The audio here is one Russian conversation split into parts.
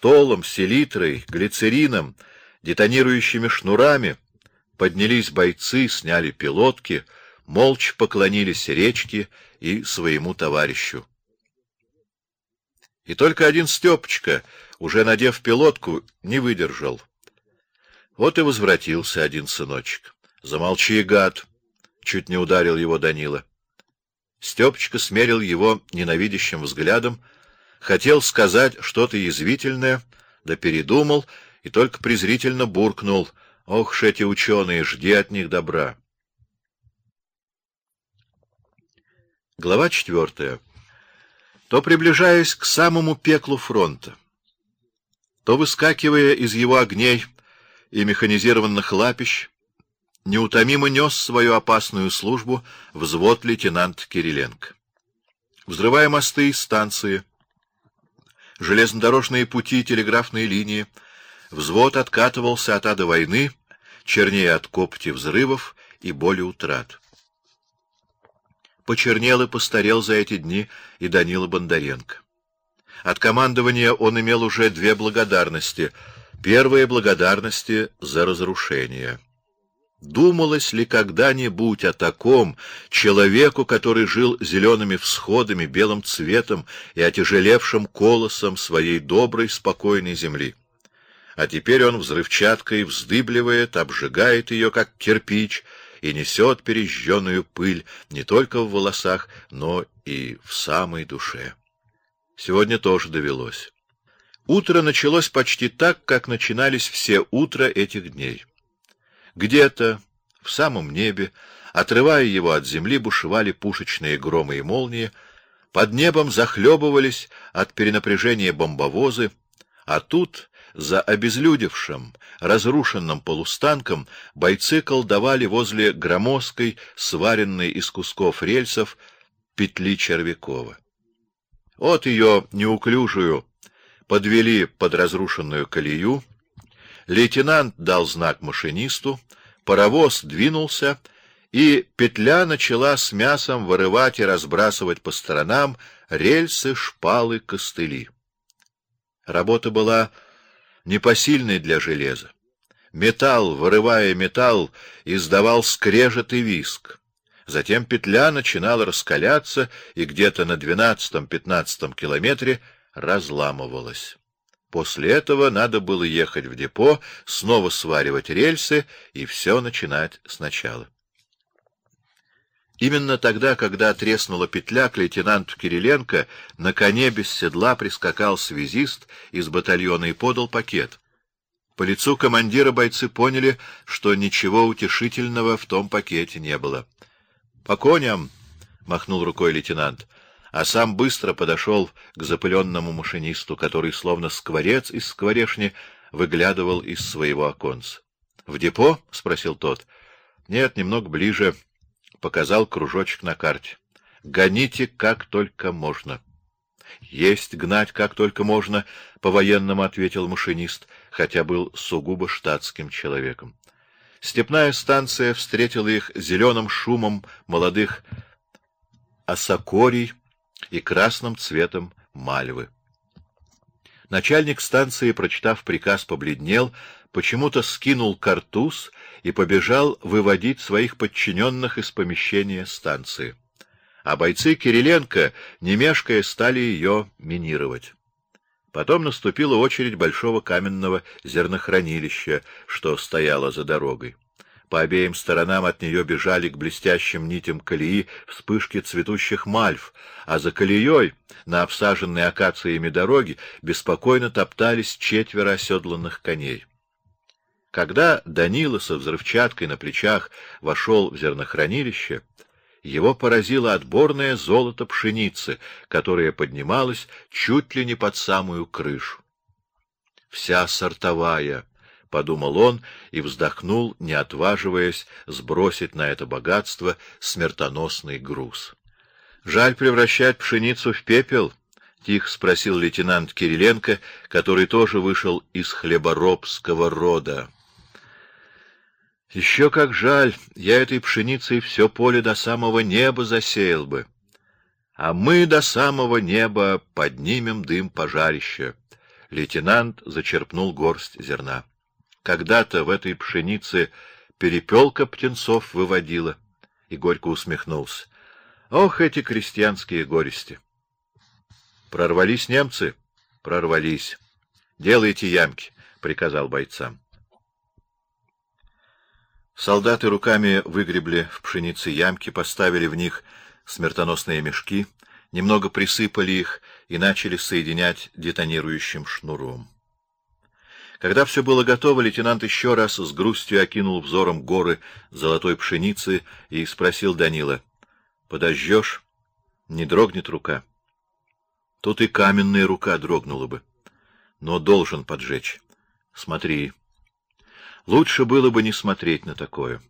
толом, селитрой, глицерином, детонирующими шнурами поднялись бойцы, сняли пилотки, молча поклонились речке и своему товарищу. И только один Стёпочка, уже надев пилотку, не выдержал. Вот и возвратился один сыночек. Замолчи, гад, чуть не ударил его Данила. Стёпочка смерил его ненавидящим взглядом, хотел сказать что-то язвительное, да передумал и только презрительно буркнул: "Ох, ж эти ученые, жди от них добра". Глава четвертая. То приближаясь к самому пеклу фронта, то выскакивая из его огней и механизированных лапищ, неутомимо нес свою опасную службу взвод лейтенант Кириленко. Взрывая мосты и станции, железнодорожные пути телеграфные линии, взвод откатывался от ада войны, чернее от копоти взрывов и боли утрат. Почернел и постарел за эти дни и Данила Бондаренко. От командования он имел уже две благодарности. Первая благодарности за разрушение. Думалось ли когда-нибудь о таком человеку, который жил зелеными всходами, белым цветом и отяжелевшим колосом своей доброй, спокойной земли? А теперь он взрывчаткой вздыбливает, обжигает ее как кирпич и несет пережженную пыль не только в волосах, но и в самой душе. Сегодня тоже довелось. Утро началось почти так, как начинались все утра этих дней. Где-то в самом небе, отрывая его от земли, бушевали пушечные громы и молнии, под небом захлебывались от перенапряжения бомбовозы, а тут за обезлюдевшим, разрушенным полустанком бойцы колдовали возле громоздкой, сваренной из кусков рельсов, петли Червякова. Вот ее неуклюжую подвели под разрушенную колею, лейтенант дал знак машинисту, паровоз двинулся, и петля начала с мясом вырывать и разбрасывать по сторонам рельсы, шпалы, костыли. Работа была непосильный для железа. Металл, вырывая металл, издавал скрежет и визг. Затем петля начинала раскаляться и где-то на двенадцатом-пятнадцатом километре разламывалась. После этого надо было ехать в депо, снова сваривать рельсы и все начинать сначала. Именно тогда, когда треснула петля, к лейтенанту Кириленко на коне без седла прискакал связист из батальона и подал пакет. По лицу командира бойцы поняли, что ничего утешительного в том пакете не было. По коням, махнул рукой лейтенант, а сам быстро подошел к запыленному машинисту, который словно скворец из скворешни выглядывал из своего оконца. В депо? спросил тот. Нет, немного ближе показал кружочек на карте. Гоните как только можно. Есть гнать как только можно, по-военному ответил машинист, хотя был сугубо штатским человеком. Степная станция встретила их зеленым шумом молодых осокорий и красным цветом мальвы. Начальник станции, прочитав приказ, побледнел, почему-то скинул картуз и побежал выводить своих подчиненных из помещения станции. А бойцы Кириленко, не мешкая, стали ее минировать. Потом наступила очередь большого каменного зернохранилища, что стояло за дорогой. По обеим сторонам от нее бежали к блестящим нитям колеи вспышки цветущих мальв, а за колеей, на обсаженной акациями дороге, беспокойно топтались четверо оседланных коней. Когда Данила со взрывчаткой на плечах вошел в зернохранилище, его поразило отборное золото пшеницы, которое поднималось чуть ли не под самую крышу. Вся сортовая, подумал он и вздохнул, не отваживаясь сбросить на это богатство смертоносный груз. Жаль превращать пшеницу в пепел, тихо спросил лейтенант Кириленко, который тоже вышел из хлеборобского рода. Еще как жаль, я этой пшеницей все поле до самого неба засеял бы. А мы до самого неба поднимем дым пожарища. Лейтенант зачерпнул горсть зерна. Когда-то в этой пшенице перепелка птенцов выводила, и горько усмехнулся. Ох, эти крестьянские горести! Прорвались немцы? Прорвались. Делайте ямки, приказал бойцам. Солдаты руками выгребли в пшенице ямки, поставили в них смертоносные мешки, немного присыпали их и начали соединять детонирующим шнуром. Когда все было готово, лейтенант еще раз с грустью окинул взором горы золотой пшеницы и спросил Данила: "Подожжешь? Не дрогнет рука?" Тут и каменная рука дрогнула бы, но должен поджечь. Смотри. Лучше было бы не смотреть на такое.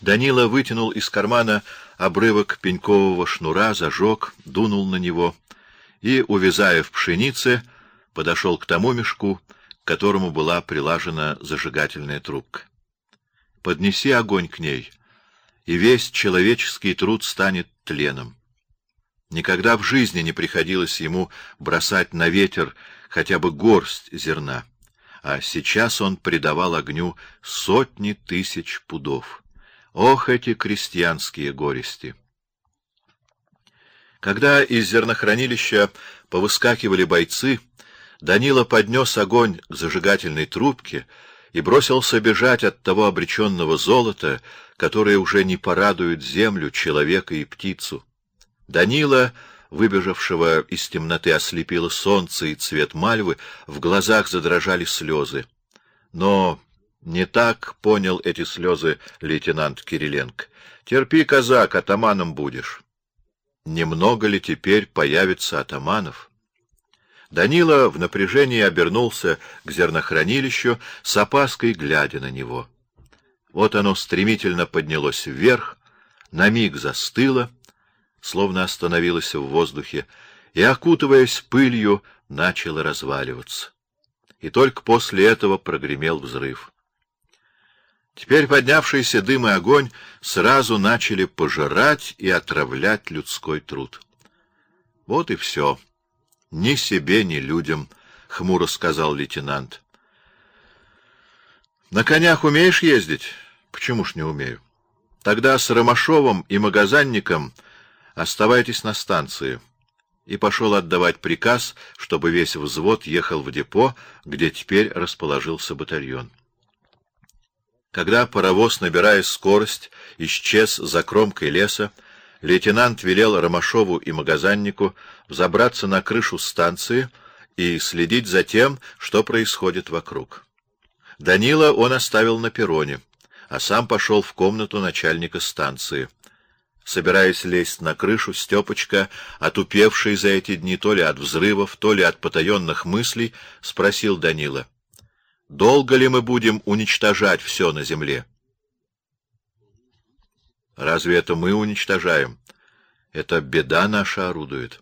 Данила вытянул из кармана обрывок пенькового шнура, зажег, дунул на него и, увязая в пшенице, подошел к тому мешку, которому была прилажена зажигательная трубка. Поднеси огонь к ней, и весь человеческий труд станет тленом. Никогда в жизни не приходилось ему бросать на ветер хотя бы горсть зерна, а сейчас он придавал огню сотни тысяч пудов. Ох, эти крестьянские горести! Когда из зернохранилища повыскакивали бойцы, Данила поднес огонь к зажигательной трубке и бросился бежать от того обреченного золота, которое уже не порадует землю, человека и птицу. Данила, выбежавшего из темноты, ослепило солнце и цвет мальвы, в глазах задрожали слезы. Но не так понял эти слезы лейтенант Кириленко. Терпи, казак, атаманом будешь. Немного ли теперь появится атаманов? Данила в напряжении обернулся к зернохранилищу, с опаской глядя на него. Вот оно стремительно поднялось вверх, на миг застыло, словно остановилась в воздухе и, окутываясь пылью, начала разваливаться. И только после этого прогремел взрыв. Теперь поднявшийся дым и огонь сразу начали пожирать и отравлять людской труд. Вот и все. Ни себе, ни людям, хмуро сказал лейтенант. На конях умеешь ездить? Почему ж не умею? Тогда с Ромашовым и Магазанником Оставайтесь на станции. И пошел отдавать приказ, чтобы весь взвод ехал в депо, где теперь расположился батальон. Когда паровоз, набирая скорость, исчез за кромкой леса, лейтенант велел Ромашову и Магазаннику взобраться на крышу станции и следить за тем, что происходит вокруг. Данила он оставил на перроне, а сам пошел в комнату начальника станции. Собираясь лезть на крышу, Степочка, отупевший за эти дни то ли от взрывов, то ли от потаенных мыслей, спросил Данила: "Долго ли мы будем уничтожать все на земле?" "Разве это мы уничтожаем? Это беда наша орудует."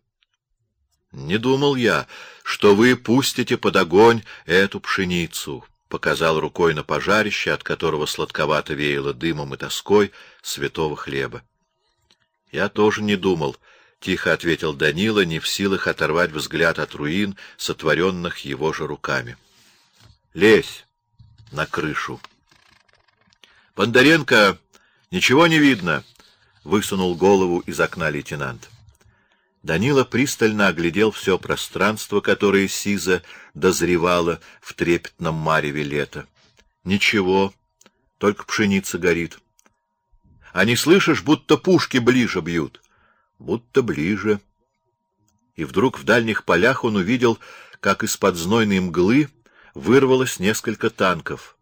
"Не думал я, что вы пустите под огонь эту пшеницу." Показал рукой на пожарище, от которого сладковато веяло дымом и тоской святого хлеба. Я тоже не думал, тихо ответил Данила, не в силах оторвать взгляд от руин, сотворенных его же руками. Лезь на крышу. Бондаренко, ничего не видно, высунул голову из окна лейтенант. Данила пристально оглядел все пространство, которое Сиза дозревало в трепетном мареве лета. Ничего, только пшеница горит. А не слышишь, будто пушки ближе бьют? Будто ближе. И вдруг в дальних полях он увидел, как из-под знойной мглы вырвалось несколько танков.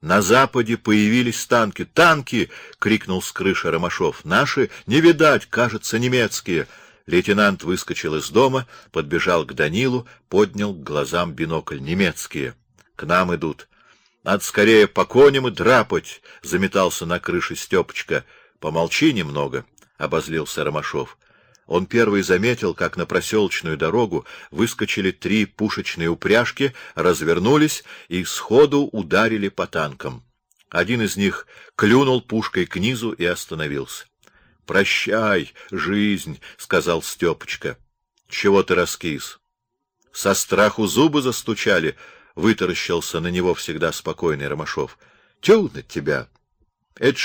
На западе появились танки. Танки! крикнул с крыши Ромашов. Наши не видать, кажется, немецкие. Лейтенант выскочил из дома, подбежал к Данилу, поднял к глазам бинокль. Немецкие. К нам идут. Надо скорее по коням и драпать, заметался на крыше Стёпочка. Помолчи немного, обозлился Ромашов. Он первый заметил, как на проселочную дорогу выскочили три пушечные упряжки, развернулись и сходу ударили по танкам. Один из них клюнул пушкой к низу и остановился. Прощай, жизнь, сказал Стёпочка. Чего ты раскис? Со страху зубы застучали, вытаращился на него всегда спокойный Ромашов. Тю на тебя! Это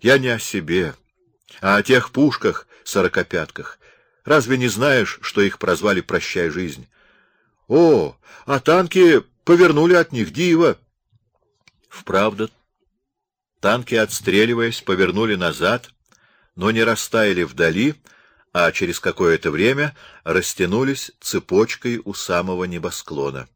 я не о себе, а о тех пушках сорокопятках. Разве не знаешь, что их прозвали «Прощай, жизнь»? О, а танки повернули от них диво. Вправду, танки, отстреливаясь, повернули назад, но не растаяли вдали, а через какое-то время растянулись цепочкой у самого небосклона.